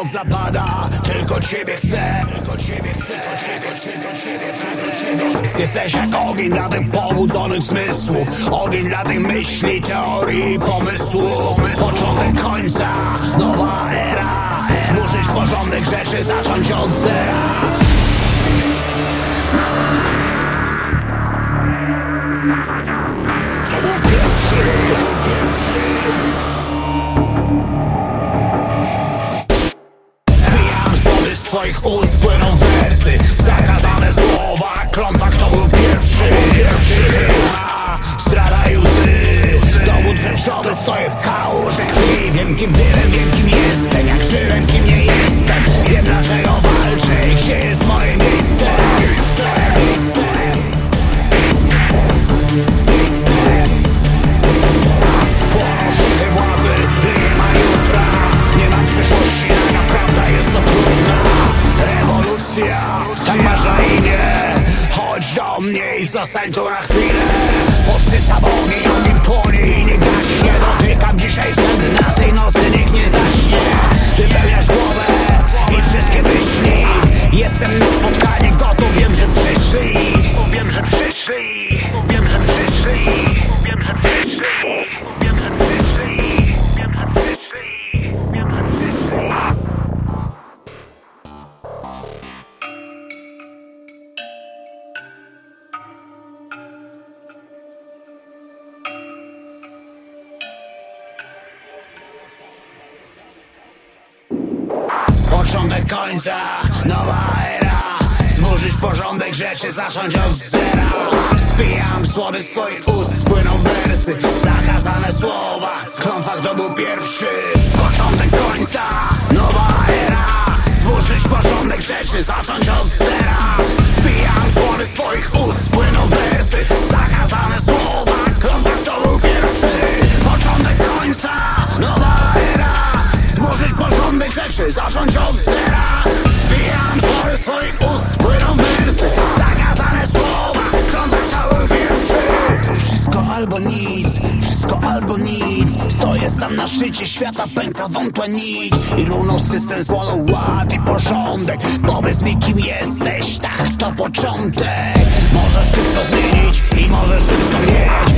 noc zapada Tylko ciebie chcę. Tylko ciebie chcę Jesteś jak ogień dla tych pobudzonych zmysłów. Ogień dla tych myśli, teorii pomysłów. Początek końca, nowa era. Zburzyć porządek rzeczy, zacząć od zera. To był pierwszy, twoich ust, płyną wersy. Zakazane słowa, klątwa, kto był pierwszy. Pierwszy Strada i łzy. Dowód rzeczowy, stoję w kałuży krwi. Wiem kim byłem, wiem kim jestem. Jak żyłem, kim nie jestem. Wiem dlaczego walczę i gdzie jest tu na chwilę. Podsyca ogień, ogień płonie i nie gaśnie. Dotykam dzisiaj sen, na tej nocy nikt nie zaśnie. Wypełniasz głowę i wszystkie myśli. Jestem na spotkanie Początek końca, nowa era. Zburzyć porządek rzeczy, zacząć od zera. Spijam słody z twoich ust, wersy. Zakazane słowa, klątwa kto był pierwszy. Początek końca, nowa era. Zburzyć porządek rzeczy, zacząć od zera. Spijam słody z twoich ust, albo nic, wszystko albo nic. Stoję sam na szczycie świata, pęka wątła nić. I runął system, zwolą ład i porządek. Powiedz mi kim jesteś, tak to początek. Możesz wszystko zmienić i możesz wszystko mieć